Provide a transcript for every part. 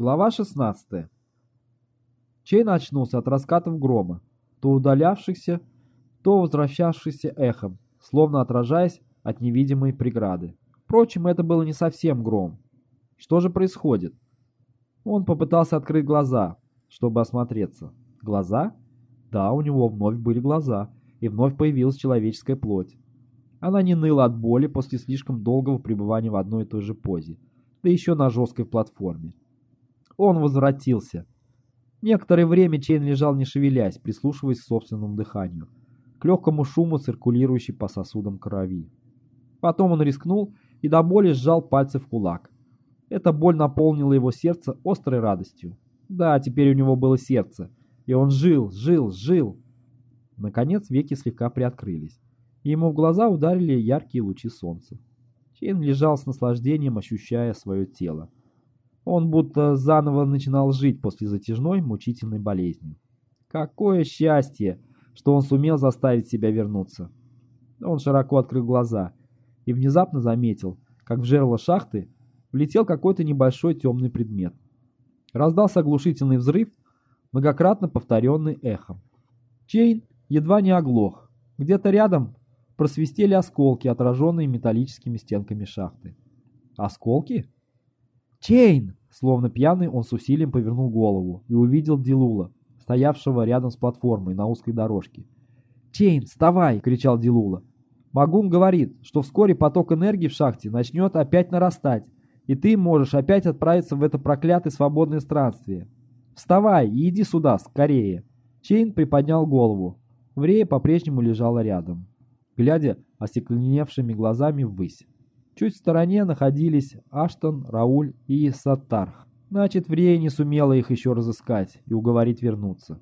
Глава 16. Чейн очнулся от раскатов грома, то удалявшихся, то возвращавшихся эхом, словно отражаясь от невидимой преграды. Впрочем, это было не совсем гром. Что же происходит? Он попытался открыть глаза, чтобы осмотреться. Глаза? Да, у него вновь были глаза, и вновь появилась человеческая плоть. Она не ныла от боли после слишком долгого пребывания в одной и той же позе, да еще на жесткой платформе. Он возвратился. Некоторое время Чейн лежал не шевелясь, прислушиваясь к собственному дыханию, к легкому шуму, циркулирующей по сосудам крови. Потом он рискнул и до боли сжал пальцы в кулак. Эта боль наполнила его сердце острой радостью. Да, теперь у него было сердце, и он жил, жил, жил. Наконец веки слегка приоткрылись, и ему в глаза ударили яркие лучи солнца. Чейн лежал с наслаждением, ощущая свое тело. Он будто заново начинал жить после затяжной мучительной болезни. Какое счастье, что он сумел заставить себя вернуться. Он широко открыл глаза и внезапно заметил, как в жерло шахты влетел какой-то небольшой темный предмет. Раздался оглушительный взрыв, многократно повторенный эхом. Чейн едва не оглох. Где-то рядом просвистели осколки, отраженные металлическими стенками шахты. Осколки? Чейн! Словно пьяный, он с усилием повернул голову и увидел Дилула, стоявшего рядом с платформой на узкой дорожке. «Чейн, вставай!» — кричал Дилула. «Магун говорит, что вскоре поток энергии в шахте начнет опять нарастать, и ты можешь опять отправиться в это проклятое свободное странствие. Вставай и иди сюда, скорее!» Чейн приподнял голову. Врея по-прежнему лежала рядом, глядя остекленевшими глазами ввысь. Чуть в стороне находились Аштон, Рауль и Саттарх. Значит, Врея не сумела их еще разыскать и уговорить вернуться.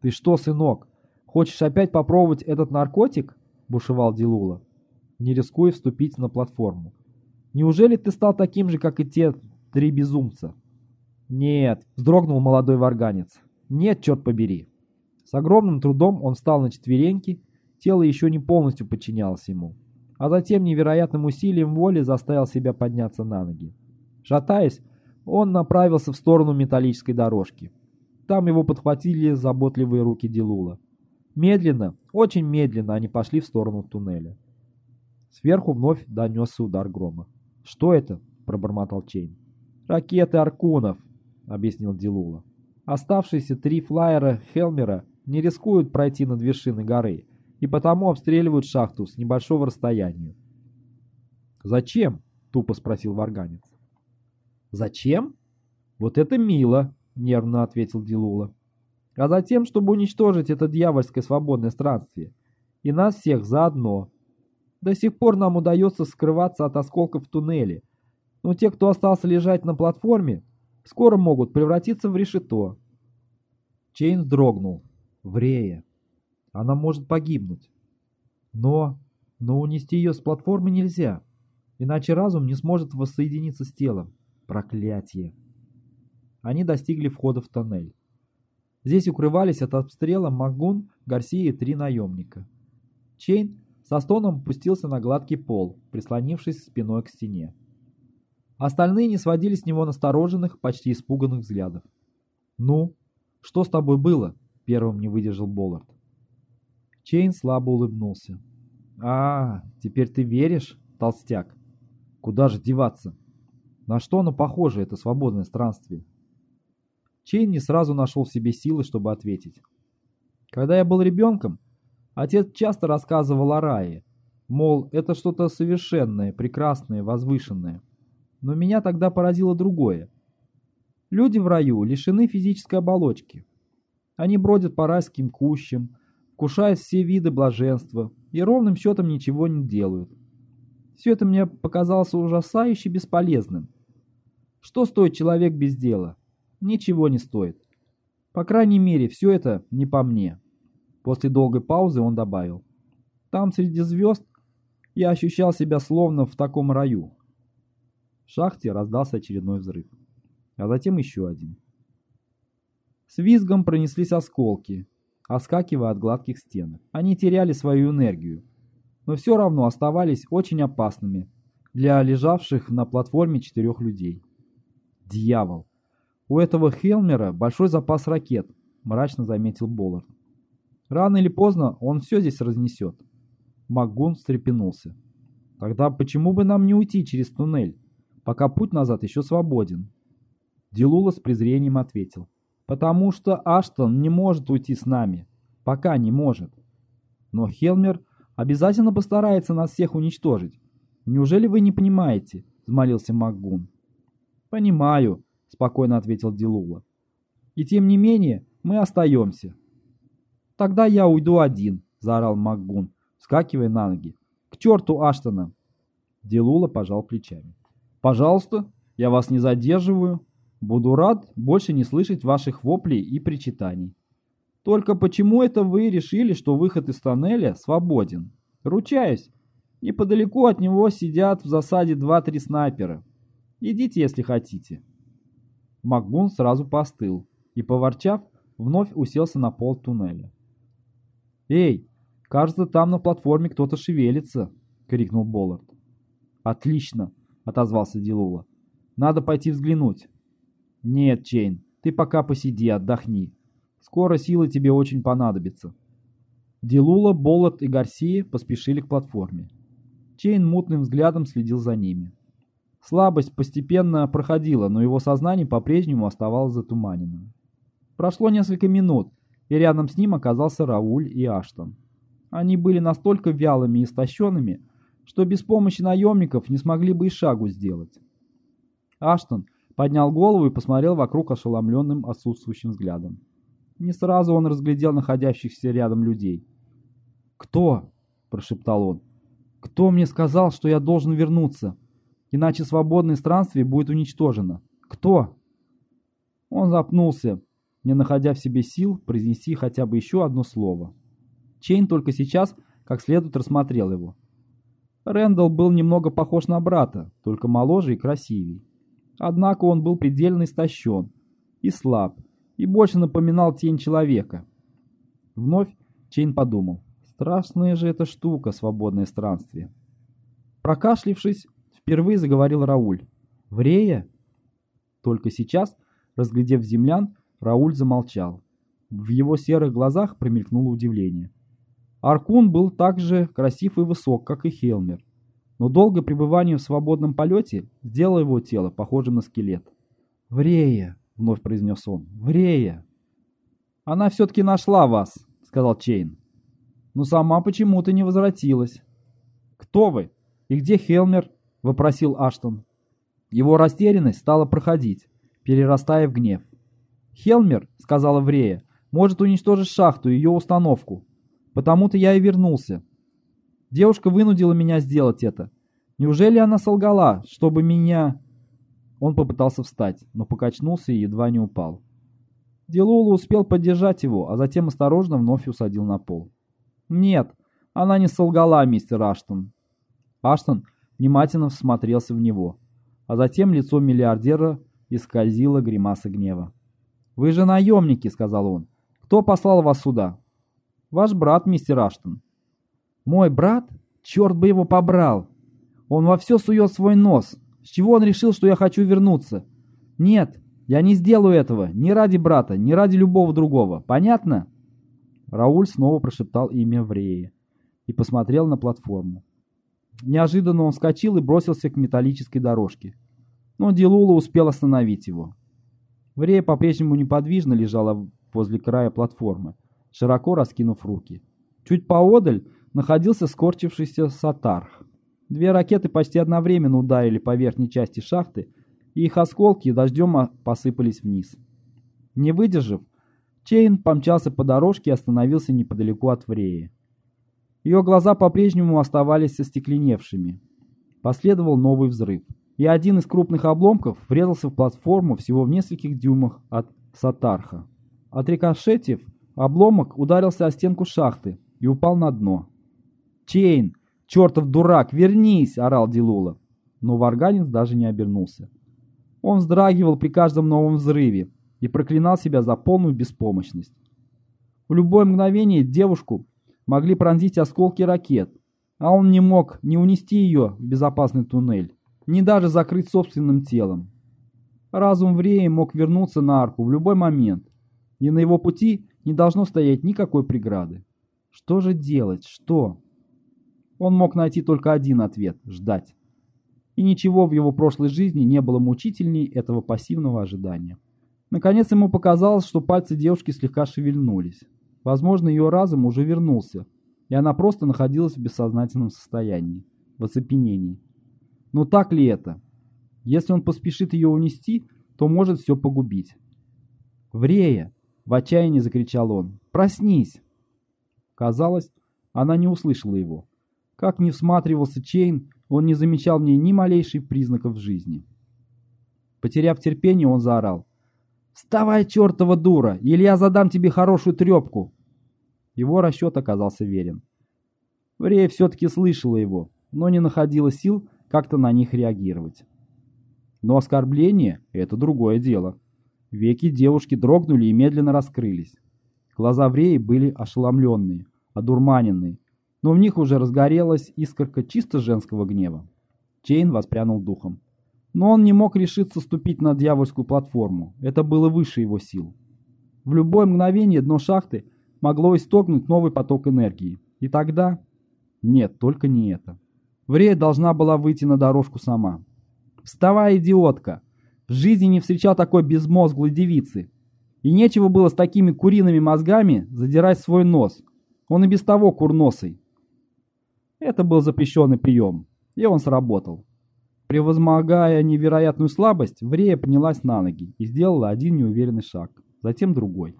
«Ты что, сынок, хочешь опять попробовать этот наркотик?» – бушевал Дилула, не рискуя вступить на платформу. «Неужели ты стал таким же, как и те три безумца?» «Нет», – вздрогнул молодой варганец. «Нет, черт побери». С огромным трудом он встал на четвереньки, тело еще не полностью подчинялось ему а затем невероятным усилием воли заставил себя подняться на ноги. Шатаясь, он направился в сторону металлической дорожки. Там его подхватили заботливые руки Дилула. Медленно, очень медленно они пошли в сторону туннеля. Сверху вновь донесся удар грома. «Что это?» – пробормотал Чейн. «Ракеты Аркунов», – объяснил Дилула. «Оставшиеся три флайера Хелмера не рискуют пройти над вершиной горы, и потому обстреливают шахту с небольшого расстояния. «Зачем?» — тупо спросил Варганец. «Зачем? Вот это мило!» — нервно ответил Дилула. «А затем, чтобы уничтожить это дьявольское свободное странствие. И нас всех заодно. До сих пор нам удается скрываться от осколков в туннеле, но те, кто остался лежать на платформе, скоро могут превратиться в решето». Чейн дрогнул. «Врея!» Она может погибнуть. Но... но унести ее с платформы нельзя. Иначе разум не сможет воссоединиться с телом. Проклятие. Они достигли входа в тоннель. Здесь укрывались от обстрела Магун, Гарсия и три наемника. Чейн со стоном опустился на гладкий пол, прислонившись спиной к стене. Остальные не сводили с него настороженных, почти испуганных взглядов. «Ну, что с тобой было?» — первым не выдержал Боллард. Чейн слабо улыбнулся. «А, теперь ты веришь, толстяк? Куда же деваться? На что оно похоже, это свободное странствие?» Чейн не сразу нашел в себе силы, чтобы ответить. «Когда я был ребенком, отец часто рассказывал о рае, мол, это что-то совершенное, прекрасное, возвышенное. Но меня тогда поразило другое. Люди в раю лишены физической оболочки. Они бродят по райским кущам, вкушают все виды блаженства и ровным счетом ничего не делают. Все это мне показалось ужасающе бесполезным. Что стоит человек без дела? Ничего не стоит. По крайней мере, все это не по мне. После долгой паузы он добавил. Там среди звезд я ощущал себя словно в таком раю. В шахте раздался очередной взрыв, а затем еще один. С визгом пронеслись осколки, оскакивая от гладких стен. Они теряли свою энергию, но все равно оставались очень опасными для лежавших на платформе четырех людей. Дьявол! «У этого Хелмера большой запас ракет», — мрачно заметил Боллард. «Рано или поздно он все здесь разнесет». Макгун встрепенулся. «Тогда почему бы нам не уйти через туннель, пока путь назад еще свободен?» Дилула с презрением ответил. «Потому что Аштон не может уйти с нами. Пока не может. Но Хелмер обязательно постарается нас всех уничтожить. Неужели вы не понимаете?» — взмолился Макгун. «Понимаю», — спокойно ответил Дилула. «И тем не менее мы остаемся». «Тогда я уйду один», — заорал Макгун, вскакивая на ноги. «К черту Аштона!» Дилула пожал плечами. «Пожалуйста, я вас не задерживаю. Буду рад больше не слышать ваших воплей и причитаний. Только почему это вы решили, что выход из тоннеля свободен? Ручаюсь, неподалеку от него сидят в засаде два-три снайпера. Идите, если хотите». Макгун сразу постыл и, поворчав, вновь уселся на пол туннеля. «Эй, кажется, там на платформе кто-то шевелится!» — крикнул Боллард. «Отлично!» — отозвался Дилула. «Надо пойти взглянуть». «Нет, Чейн, ты пока посиди, отдохни. Скоро силы тебе очень понадобятся». Дилула, Боллард и Гарсия поспешили к платформе. Чейн мутным взглядом следил за ними. Слабость постепенно проходила, но его сознание по-прежнему оставалось затуманенным. Прошло несколько минут, и рядом с ним оказался Рауль и Аштон. Они были настолько вялыми и истощенными, что без помощи наемников не смогли бы и шагу сделать. Аштон поднял голову и посмотрел вокруг ошеломленным отсутствующим взглядом. Не сразу он разглядел находящихся рядом людей. «Кто?» – прошептал он. «Кто мне сказал, что я должен вернуться? Иначе свободное странствие будет уничтожено. Кто?» Он запнулся, не находя в себе сил произнести хотя бы еще одно слово. Чейн только сейчас как следует рассмотрел его. Рэндалл был немного похож на брата, только моложе и красивей. Однако он был предельно истощен и слаб, и больше напоминал тень человека. Вновь Чейн подумал, страшная же эта штука, свободное странствие. Прокашлившись, впервые заговорил Рауль. «Врея?» Только сейчас, разглядев землян, Рауль замолчал. В его серых глазах промелькнуло удивление. Аркун был так же красив и высок, как и Хелмер, но долгое пребывание в свободном полете сделало его тело похожим на скелет. «Врея!» — вновь произнес он. «Врея!» «Она все-таки нашла вас!» — сказал Чейн. «Но сама почему-то не возвратилась». «Кто вы? И где Хелмер?» — вопросил Аштон. Его растерянность стала проходить, перерастая в гнев. «Хелмер», — сказала Врея, — «может уничтожить шахту и ее установку. Потому-то я и вернулся. Девушка вынудила меня сделать это. Неужели она солгала, чтобы меня...» Он попытался встать, но покачнулся и едва не упал. Делула успел поддержать его, а затем осторожно вновь усадил на пол. «Нет, она не солгала, мистер Аштон». Аштон внимательно всмотрелся в него, а затем лицо миллиардера исказило гримаса гнева. «Вы же наемники», — сказал он. «Кто послал вас сюда?» «Ваш брат, мистер Аштон». «Мой брат? Черт бы его побрал! Он во все сует свой нос. С чего он решил, что я хочу вернуться? Нет, я не сделаю этого ни ради брата, ни ради любого другого. Понятно?» Рауль снова прошептал имя Вреи и посмотрел на платформу. Неожиданно он вскочил и бросился к металлической дорожке. Но Дилула успел остановить его. Врея по-прежнему неподвижно лежала возле края платформы, широко раскинув руки. Чуть поодаль находился скорчившийся Сатарх. Две ракеты почти одновременно ударили по верхней части шахты, и их осколки дождем посыпались вниз. Не выдержав, Чейн помчался по дорожке и остановился неподалеку от Вреи. Ее глаза по-прежнему оставались остекленевшими. Последовал новый взрыв и один из крупных обломков врезался в платформу всего в нескольких дюймах от Сатарха. Отрикошетив, обломок ударился о стенку шахты и упал на дно. «Чейн! Чертов дурак! Вернись!» — орал Дилула. Но варганец даже не обернулся. Он вздрагивал при каждом новом взрыве и проклинал себя за полную беспомощность. В любое мгновение девушку могли пронзить осколки ракет, а он не мог не унести ее в безопасный туннель не даже закрыть собственным телом. Разум Вреи мог вернуться на арку в любой момент, и на его пути не должно стоять никакой преграды. Что же делать? Что? Он мог найти только один ответ – ждать. И ничего в его прошлой жизни не было мучительней этого пассивного ожидания. Наконец ему показалось, что пальцы девушки слегка шевельнулись. Возможно, ее разум уже вернулся, и она просто находилась в бессознательном состоянии, в оцепенении. Но так ли это? Если он поспешит ее унести, то может все погубить. «Врея!» — в отчаянии закричал он. «Проснись!» Казалось, она не услышала его. Как ни всматривался Чейн, он не замечал в ней ни малейших признаков жизни. Потеряв терпение, он заорал. «Вставай, чертова дура, или я задам тебе хорошую трепку!» Его расчет оказался верен. Врея все-таки слышала его, но не находила сил как-то на них реагировать. Но оскорбление — это другое дело. Веки девушки дрогнули и медленно раскрылись. Глаза Вреи были ошеломленные, одурманенные, но в них уже разгорелась искорка чисто женского гнева. Чейн воспрянул духом. Но он не мог решиться ступить на дьявольскую платформу. Это было выше его сил. В любое мгновение дно шахты могло истогнуть новый поток энергии. И тогда... Нет, только не это. Врея должна была выйти на дорожку сама. «Вставай, идиотка! В жизни не встречал такой безмозглой девицы. И нечего было с такими куриными мозгами задирать свой нос. Он и без того курносый». Это был запрещенный прием, и он сработал. Превозмогая невероятную слабость, Врея поднялась на ноги и сделала один неуверенный шаг, затем другой.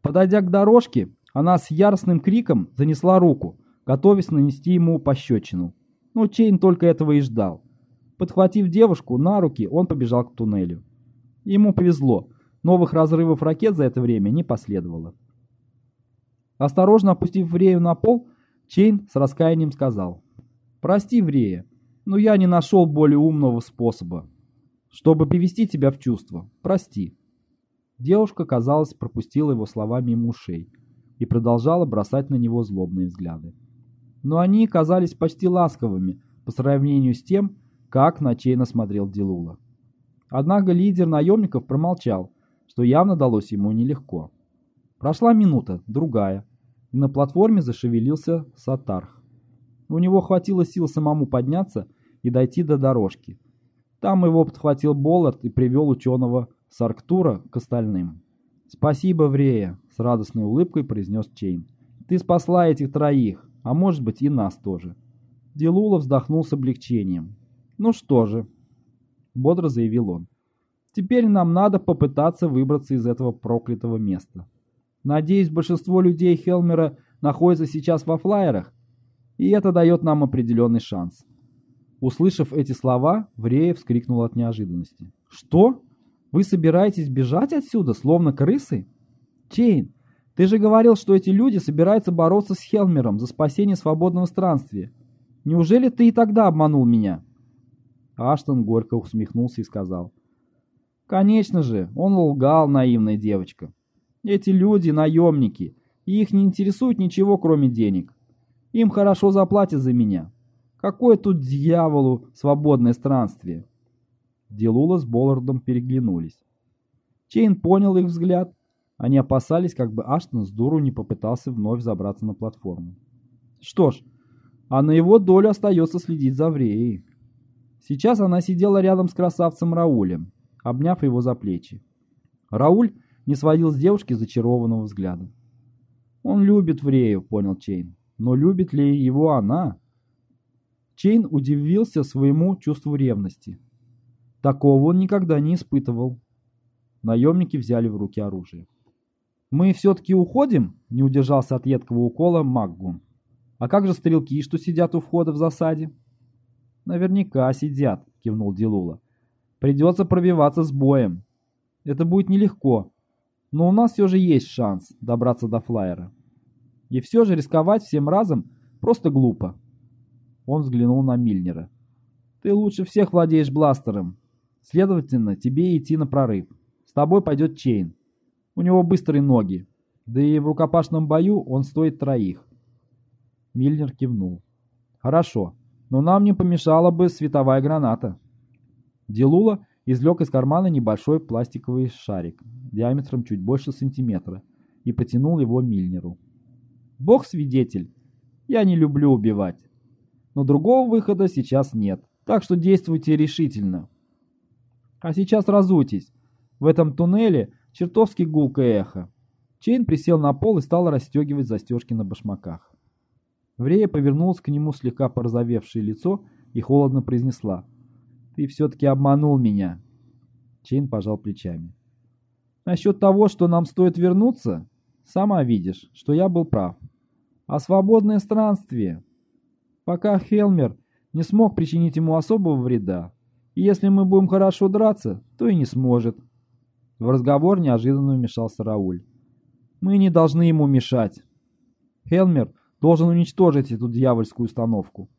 Подойдя к дорожке, она с яростным криком занесла руку, готовясь нанести ему пощечину. Но Чейн только этого и ждал. Подхватив девушку на руки, он побежал к туннелю. Ему повезло, новых разрывов ракет за это время не последовало. Осторожно опустив Врею на пол, Чейн с раскаянием сказал. «Прости, Врея, но я не нашел более умного способа, чтобы привести тебя в чувство. Прости». Девушка, казалось, пропустила его слова мимо ушей и продолжала бросать на него злобные взгляды. Но они казались почти ласковыми по сравнению с тем, как на Чейна смотрел Дилула. Однако лидер наемников промолчал, что явно далось ему нелегко. Прошла минута, другая, и на платформе зашевелился Сатарх. У него хватило сил самому подняться и дойти до дорожки. Там его подхватил Боллард и привел ученого Сарктура к остальным. «Спасибо, Врея», — с радостной улыбкой произнес Чейн. «Ты спасла этих троих, а может быть и нас тоже». Делула вздохнул с облегчением. «Ну что же», — бодро заявил он, — «теперь нам надо попытаться выбраться из этого проклятого места. Надеюсь, большинство людей Хелмера находится сейчас во флайерах, и это дает нам определенный шанс». Услышав эти слова, Врея вскрикнул от неожиданности. «Что?» Вы собираетесь бежать отсюда, словно крысы? Чейн, ты же говорил, что эти люди собираются бороться с Хелмером за спасение свободного странствия. Неужели ты и тогда обманул меня?» Аштон горько усмехнулся и сказал. «Конечно же, он лгал, наивная девочка. Эти люди — наемники, и их не интересует ничего, кроме денег. Им хорошо заплатят за меня. Какое тут дьяволу свободное странствие?» Делула с Боллардом переглянулись. Чейн понял их взгляд. Они опасались, как бы Аштон с дуру не попытался вновь забраться на платформу. Что ж, а на его долю остается следить за Вреей. Сейчас она сидела рядом с красавцем Раулем, обняв его за плечи. Рауль не сводил с девушки зачарованного взгляда. «Он любит Врею», — понял Чейн. «Но любит ли его она?» Чейн удивился своему чувству ревности. Такого он никогда не испытывал. Наемники взяли в руки оружие. «Мы все-таки уходим?» — не удержался от едкого укола Маггун. «А как же стрелки, что сидят у входа в засаде?» «Наверняка сидят», — кивнул Дилула. «Придется пробиваться с боем. Это будет нелегко, но у нас все же есть шанс добраться до флайера. И все же рисковать всем разом просто глупо». Он взглянул на Мильнера. «Ты лучше всех владеешь бластером, Следовательно, тебе идти на прорыв. С тобой пойдет Чейн. У него быстрые ноги. Да и в рукопашном бою он стоит троих. Мильнер кивнул. Хорошо, но нам не помешала бы световая граната. Делула извлек из кармана небольшой пластиковый шарик диаметром чуть больше сантиметра и потянул его Мильнеру. «Бог свидетель, я не люблю убивать, но другого выхода сейчас нет, так что действуйте решительно. А сейчас разуйтесь, в этом туннеле чертовски гулкое эхо». Чейн присел на пол и стал расстегивать застежки на башмаках. Врея повернула к нему слегка порозовевшее лицо и холодно произнесла. «Ты все-таки обманул меня». Чейн пожал плечами. «Насчет того, что нам стоит вернуться, сама видишь, что я был прав. А свободное странствие? Пока Хелмер не смог причинить ему особого вреда, и если мы будем хорошо драться, то и не сможет». В разговор неожиданно вмешался Рауль. «Мы не должны ему мешать. Хелмер должен уничтожить эту дьявольскую установку».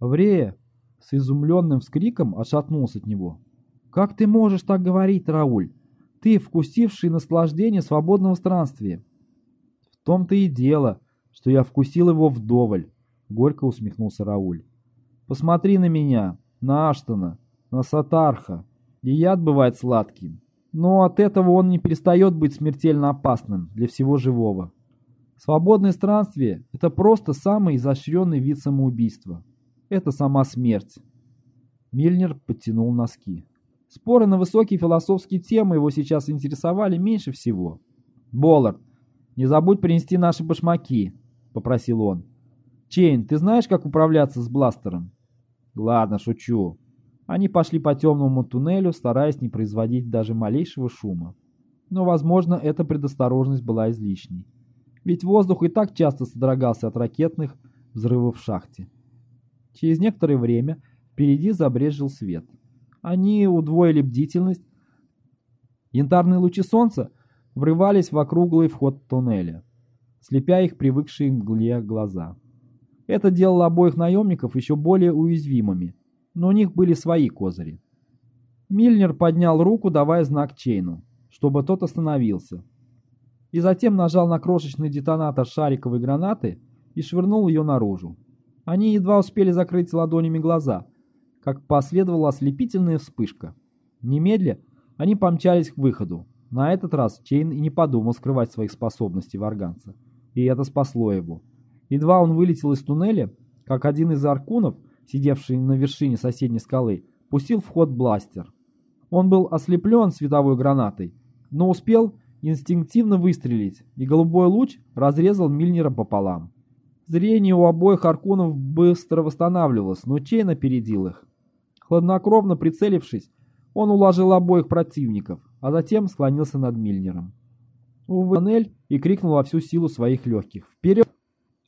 Врея с изумленным вскриком отшатнулся от него. «Как ты можешь так говорить, Рауль? Ты, вкусивший наслаждение свободного странствия». «В том-то и дело, что я вкусил его вдоволь», — горько усмехнулся Рауль. «Посмотри на меня, на Аштона, на Сатарха, и яд бывает сладким. Но от этого он не перестает быть смертельно опасным для всего живого. Свободное странствие — это просто самый изощренный вид самоубийства. Это сама смерть. Мильнер подтянул носки. Споры на высокие философские темы его сейчас интересовали меньше всего. «Боллард, не забудь принести наши башмаки», — попросил он. «Чейн, ты знаешь, как управляться с бластером?» «Ладно, шучу». Они пошли по темному туннелю, стараясь не производить даже малейшего шума. Но, возможно, эта предосторожность была излишней. Ведь воздух и так часто содрогался от ракетных взрывов в шахте. Через некоторое время впереди забрежил свет. Они удвоили бдительность. Янтарные лучи солнца врывались в округлый вход туннеля, слепя их привыкшие к мгле глаза. Это делало обоих наемников еще более уязвимыми, но у них были свои козыри. Мильнер поднял руку, давая знак Чейну, чтобы тот остановился, и затем нажал на крошечный детонатор шариковой гранаты и швырнул ее наружу. Они едва успели закрыть ладонями глаза, как последовала ослепительная вспышка. Немедля они помчались к выходу. На этот раз Чейн и не подумал скрывать своих способностей варганца. И это спасло его. Едва он вылетел из туннеля, как один из аркунов, сидевший на вершине соседней скалы, пустил в ход бластер. Он был ослеплен световой гранатой, но успел инстинктивно выстрелить, и голубой луч разрезал Мильнера пополам. Зрение у обоих аркунов быстро восстанавливалось, но Чейн опередил их. Хладнокровно прицелившись, он уложил обоих противников, а затем склонился над Мильнером. Увы, тоннель и крикнул во всю силу своих легких. «Вперед!»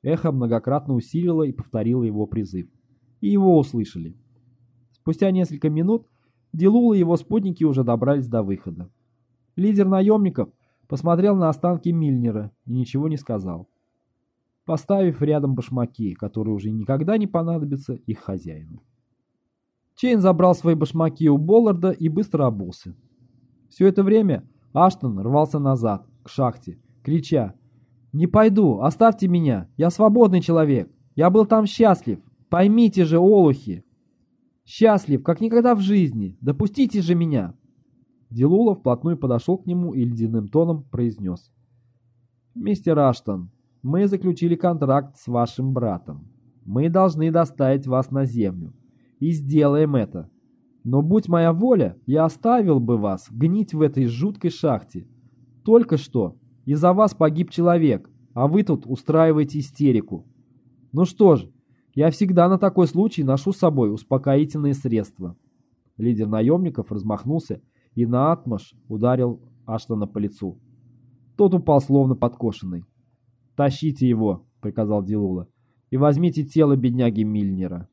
Эхо многократно усилило и повторило его призыв. И его услышали. Спустя несколько минут Дилул и его спутники уже добрались до выхода. Лидер наемников посмотрел на останки Мильнера и ничего не сказал поставив рядом башмаки, которые уже никогда не понадобятся их хозяину. Чейн забрал свои башмаки у Болларда и быстро обулся. Все это время Аштон рвался назад, к шахте, крича «Не пойду, оставьте меня, я свободный человек, я был там счастлив, поймите же, олухи!» «Счастлив, как никогда в жизни, допустите же меня!» Дилула вплотную подошел к нему и ледяным тоном произнес. «Мистер Аштон, мы заключили контракт с вашим братом. Мы должны доставить вас на землю. И сделаем это. Но будь моя воля, я оставил бы вас гнить в этой жуткой шахте. Только что из-за вас погиб человек, а вы тут устраиваете истерику. Ну что ж, я всегда на такой случай ношу с собой успокоительные средства. Лидер наемников размахнулся и на отмаш ударил Аштона по лицу. Тот упал словно подкошенный. «Тащите его», — приказал Дилула, — «и возьмите тело бедняги Мильнера».